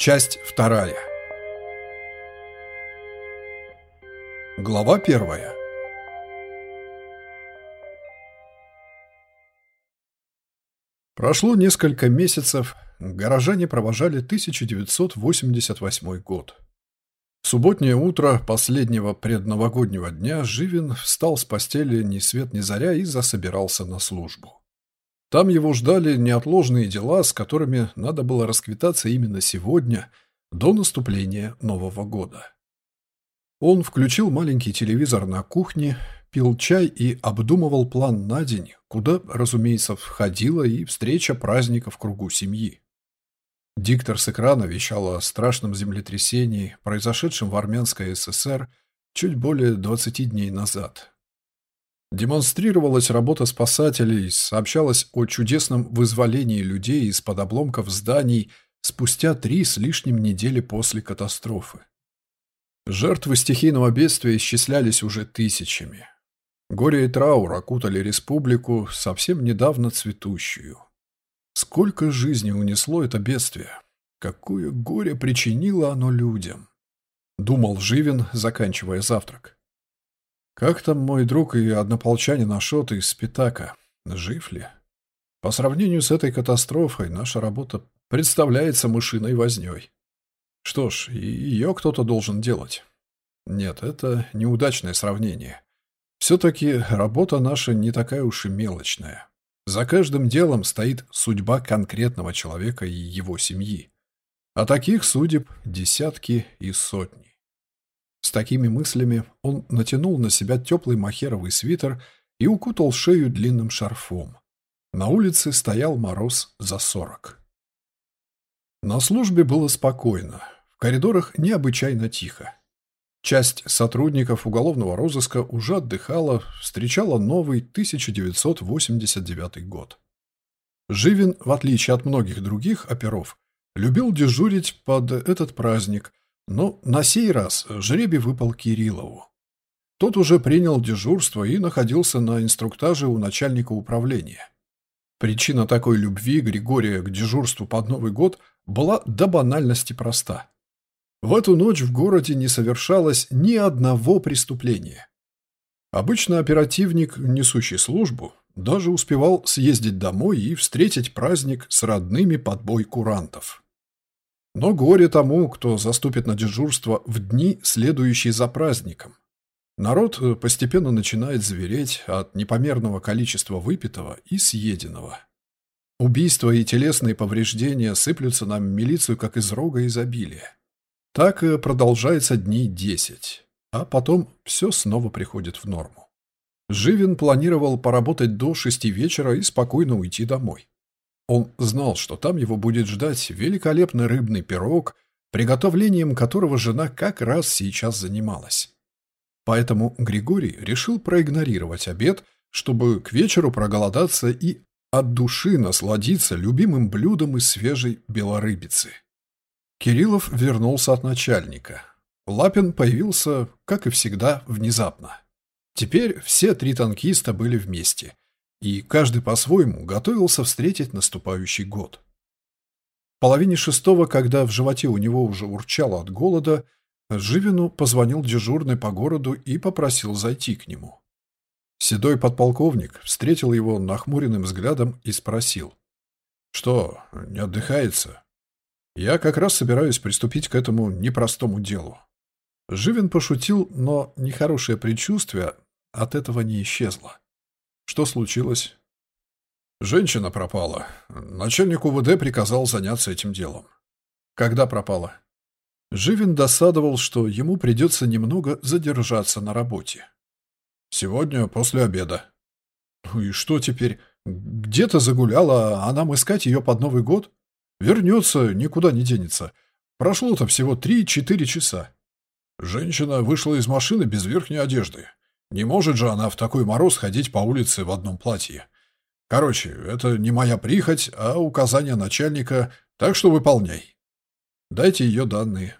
Часть вторая. Глава первая. Прошло несколько месяцев, горожане провожали 1988 год. В субботнее утро последнего предновогоднего дня Живин встал с постели ни свет ни заря и засобирался на службу. Там его ждали неотложные дела, с которыми надо было расквитаться именно сегодня, до наступления Нового года. Он включил маленький телевизор на кухне, пил чай и обдумывал план на день, куда, разумеется, входила и встреча праздника в кругу семьи. Диктор с экрана вещал о страшном землетрясении, произошедшем в Армянской ССР чуть более 20 дней назад. Демонстрировалась работа спасателей, сообщалось о чудесном вызволении людей из-под обломков зданий спустя три с лишним недели после катастрофы. Жертвы стихийного бедствия исчислялись уже тысячами. Горе и траур окутали республику, совсем недавно цветущую. Сколько жизней унесло это бедствие? Какое горе причинило оно людям? Думал Живин, заканчивая завтрак. Как там мой друг и однополчанин Ашот из Спитака? Жив ли? По сравнению с этой катастрофой, наша работа представляется мышиной вознёй. Что ж, ее кто-то должен делать. Нет, это неудачное сравнение. Все-таки работа наша не такая уж и мелочная. За каждым делом стоит судьба конкретного человека и его семьи. А таких судеб десятки и сотни. С такими мыслями он натянул на себя теплый махеровый свитер и укутал шею длинным шарфом. На улице стоял мороз за сорок. На службе было спокойно, в коридорах необычайно тихо. Часть сотрудников уголовного розыска уже отдыхала, встречала новый 1989 год. Живин, в отличие от многих других оперов, любил дежурить под этот праздник, но на сей раз жребий выпал Кириллову. Тот уже принял дежурство и находился на инструктаже у начальника управления. Причина такой любви Григория к дежурству под Новый год была до банальности проста. В эту ночь в городе не совершалось ни одного преступления. Обычно оперативник, несущий службу, даже успевал съездить домой и встретить праздник с родными под бой курантов. Но горе тому, кто заступит на дежурство в дни, следующие за праздником. Народ э, постепенно начинает звереть от непомерного количества выпитого и съеденного. Убийства и телесные повреждения сыплются на милицию, как из рога изобилия. Так э, продолжается дней десять, а потом все снова приходит в норму. Живин планировал поработать до шести вечера и спокойно уйти домой. Он знал, что там его будет ждать великолепный рыбный пирог, приготовлением которого жена как раз сейчас занималась. Поэтому Григорий решил проигнорировать обед, чтобы к вечеру проголодаться и от души насладиться любимым блюдом из свежей белорыбицы. Кириллов вернулся от начальника. Лапин появился, как и всегда, внезапно. Теперь все три танкиста были вместе и каждый по-своему готовился встретить наступающий год. В половине шестого, когда в животе у него уже урчало от голода, Живину позвонил дежурный по городу и попросил зайти к нему. Седой подполковник встретил его нахмуренным взглядом и спросил. «Что, не отдыхается?» «Я как раз собираюсь приступить к этому непростому делу». Живин пошутил, но нехорошее предчувствие от этого не исчезло. Что случилось? Женщина пропала. Начальник УВД приказал заняться этим делом. Когда пропала? Живин досадовал, что ему придется немного задержаться на работе. Сегодня после обеда. Ну и что теперь? Где-то загуляла, а нам искать ее под Новый год? Вернется, никуда не денется. Прошло-то всего три-четыре часа. Женщина вышла из машины без верхней одежды. Не может же она в такой мороз ходить по улице в одном платье. Короче, это не моя прихоть, а указание начальника, так что выполняй. Дайте ее данные.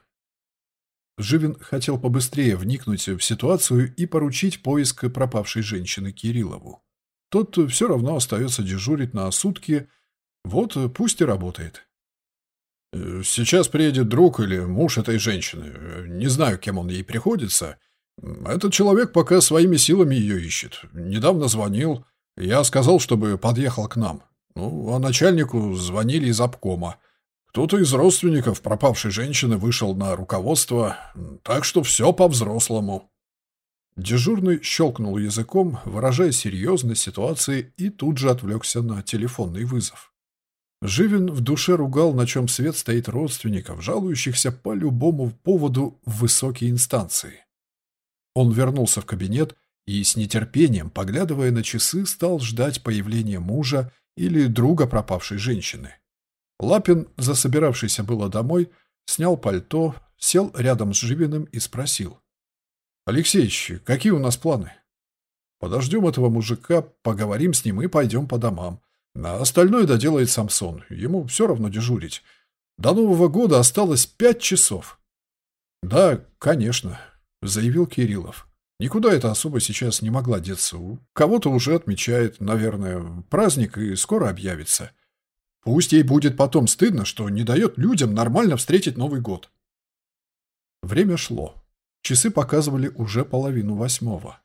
Живин хотел побыстрее вникнуть в ситуацию и поручить поиск пропавшей женщины Кириллову. Тот все равно остается дежурить на сутки, вот пусть и работает. Сейчас приедет друг или муж этой женщины. Не знаю, кем он ей приходится. Этот человек пока своими силами ее ищет. Недавно звонил. Я сказал, чтобы подъехал к нам. Ну, а начальнику звонили из обкома. Кто-то из родственников пропавшей женщины вышел на руководство, так что все по-взрослому. Дежурный щелкнул языком, выражая серьезность ситуации, и тут же отвлекся на телефонный вызов. Живин в душе ругал, на чем свет стоит родственников, жалующихся по любому поводу в высокие инстанции. Он вернулся в кабинет и с нетерпением, поглядывая на часы, стал ждать появления мужа или друга пропавшей женщины. Лапин, засобиравшийся было домой, снял пальто, сел рядом с Живиным и спросил. «Алексеич, какие у нас планы?» «Подождем этого мужика, поговорим с ним и пойдем по домам. А остальное доделает Самсон, ему все равно дежурить. До Нового года осталось пять часов». «Да, конечно», — заявил Кириллов. «Никуда это особо сейчас не могла деться. Кого-то уже отмечает, наверное, праздник и скоро объявится. Пусть ей будет потом стыдно, что не дает людям нормально встретить Новый год». Время шло. Часы показывали уже половину восьмого.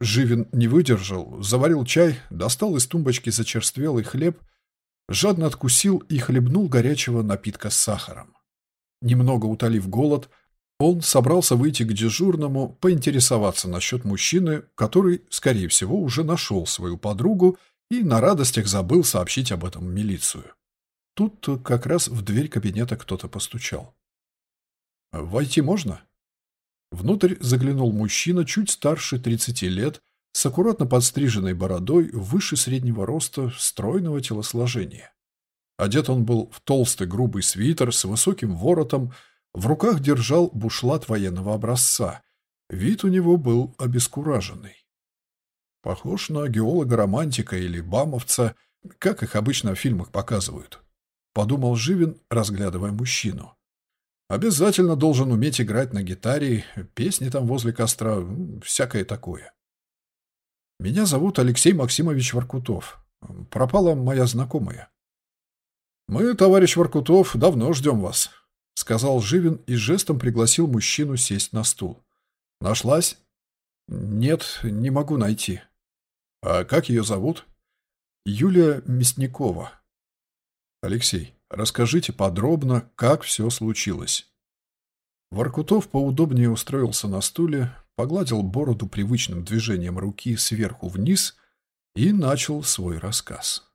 Живин не выдержал, заварил чай, достал из тумбочки зачерствелый хлеб, жадно откусил и хлебнул горячего напитка с сахаром. Немного утолив голод, он собрался выйти к дежурному, поинтересоваться насчет мужчины, который, скорее всего, уже нашел свою подругу и на радостях забыл сообщить об этом милицию. Тут как раз в дверь кабинета кто-то постучал. «Войти можно?» Внутрь заглянул мужчина чуть старше 30 лет, с аккуратно подстриженной бородой, выше среднего роста, стройного телосложения. Одет он был в толстый грубый свитер с высоким воротом, в руках держал бушлат военного образца. Вид у него был обескураженный. Похож на геолога-романтика или бамовца, как их обычно в фильмах показывают. Подумал Живин, разглядывая мужчину. Обязательно должен уметь играть на гитаре, песни там возле костра, всякое такое. Меня зовут Алексей Максимович Воркутов. Пропала моя знакомая. «Мы, товарищ Воркутов, давно ждем вас», — сказал Живин и жестом пригласил мужчину сесть на стул. «Нашлась?» «Нет, не могу найти». «А как ее зовут?» «Юлия Мясникова». «Алексей, Расскажите подробно, как все случилось». Воркутов поудобнее устроился на стуле, погладил бороду привычным движением руки сверху вниз и начал свой рассказ.